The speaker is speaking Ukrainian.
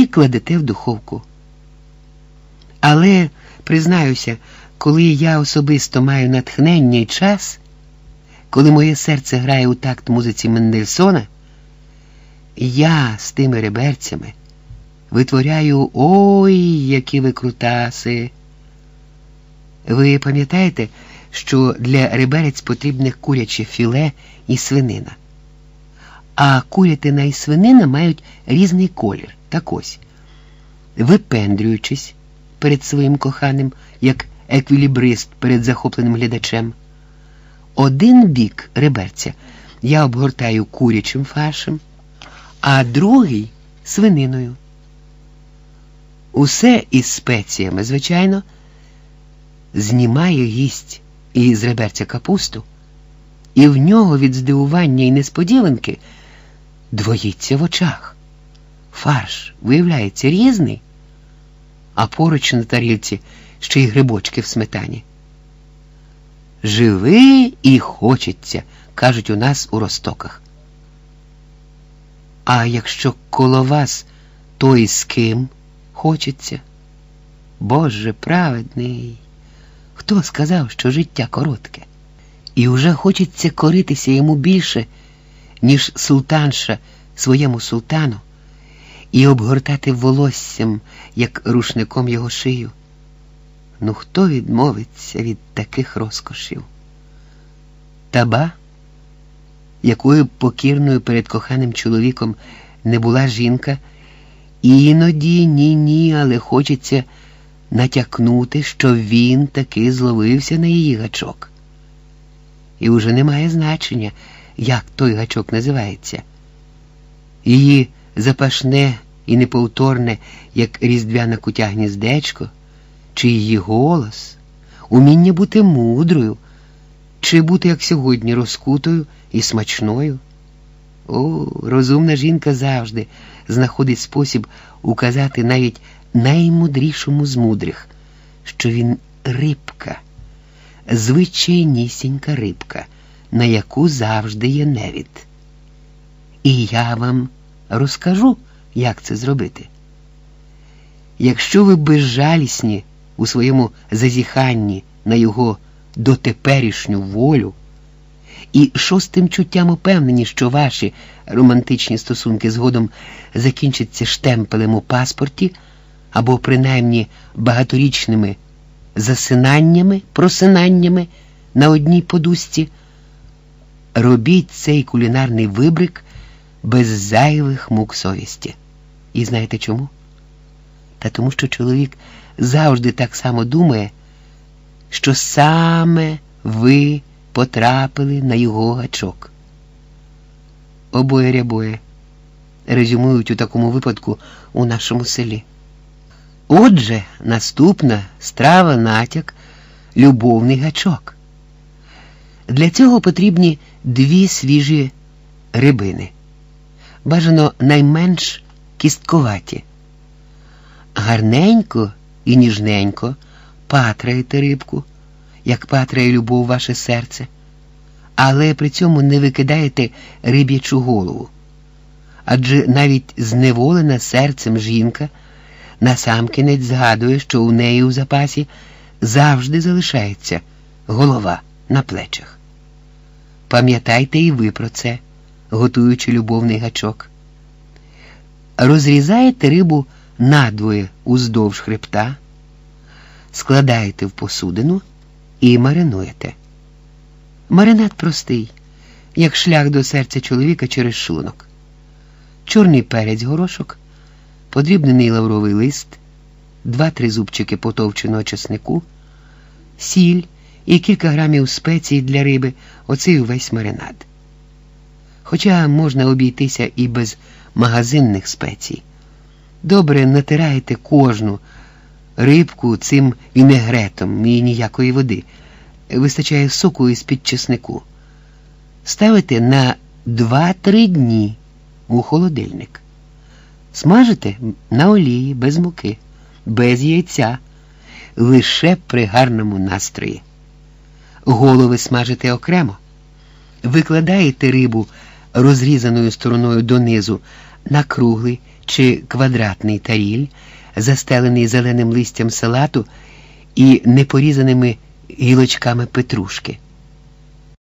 і кладете в духовку. Але, признаюся, коли я особисто маю натхнення і час, коли моє серце грає у такт музиці Мендельсона, я з тими реберцями витворяю ой, які викрутаси. Ви пам'ятаєте, що для реберець потрібне куряче філе і свинина? А курятина і свинина мають різний колір. Так ось, випендрюючись перед своїм коханим, як еквілібрист перед захопленим глядачем. Один бік реберця я обгортаю курячим фаршем, а другий свининою. Усе із спеціями, звичайно, знімає гість із реберця капусту, і в нього від здивування і несподіванки двоїться в очах. Фарш, виявляється, різний, а поруч на тарілці ще й грибочки в сметані. Живи і хочеться, кажуть у нас у ростоках. А якщо коло вас то і з ким хочеться? Боже праведний, хто сказав, що життя коротке, і уже хочеться коритися йому більше, ніж султанша своєму султану, і обгортати волоссям, як рушником його шию. Ну хто відмовиться від таких розкошів? Таба, якою покірною перед коханим чоловіком не була жінка, іноді ні, ні, але хочеться натякнути, що він таки зловився на її гачок. І уже немає значення, як той гачок називається. Її запашне і неповторне, як різдвяна кутя гніздечко чи її голос, уміння бути мудрою, чи бути, як сьогодні, розкутою і смачною. О, розумна жінка завжди знаходить спосіб указати навіть наймудрішому з мудрих, що він рибка, звичайнісінька рибка, на яку завжди є невід. І я вам розкажу, як це зробити. Якщо ви безжалісні у своєму зазіханні на його дотеперішню волю і шостим чуттям упевнені, що ваші романтичні стосунки згодом закінчаться штемпелем у паспорті або принаймні багаторічними засинаннями, просинаннями на одній подусці, робіть цей кулінарний вибрик без зайвих мук совісті. І знаєте чому? Та тому, що чоловік завжди так само думає, що саме ви потрапили на його гачок. Обоє рябоє резюмують у такому випадку у нашому селі. Отже, наступна страва натяк любовний гачок. Для цього потрібні дві свіжі рибини, бажано найменш кістковаті. Гарненько і ніжненько патраєте рибку, як патрає любов ваше серце, але при цьому не викидаєте риб'ячу голову. Адже навіть зневолена серцем жінка насамкінець згадує, що у неї у запасі завжди залишається голова на плечах. Пам'ятайте і ви про це, готуючи любовний гачок. Розрізаєте рибу надвоє уздовж хребта, складаєте в посудину і маринуєте. Маринад простий, як шлях до серця чоловіка через шлунок. Чорний перець горошок, подрібнений лавровий лист, два-три зубчики потовченого чеснику, сіль і кілька грамів спецій для риби, оцей увесь маринад. Хоча можна обійтися і без магазинних спецій. Добре натираєте кожну рибку цим вінегретом і ніякої води. Вистачає соку із під чеснику. Ставите на 2-3 дні у холодильник. Смажите на олії без муки, без яйця, лише при гарному настрої. Голови смажите окремо, викладаєте рибу розрізаною стороною донизу на круглий чи квадратний таріль, застелений зеленим листям салату і непорізаними гілочками петрушки.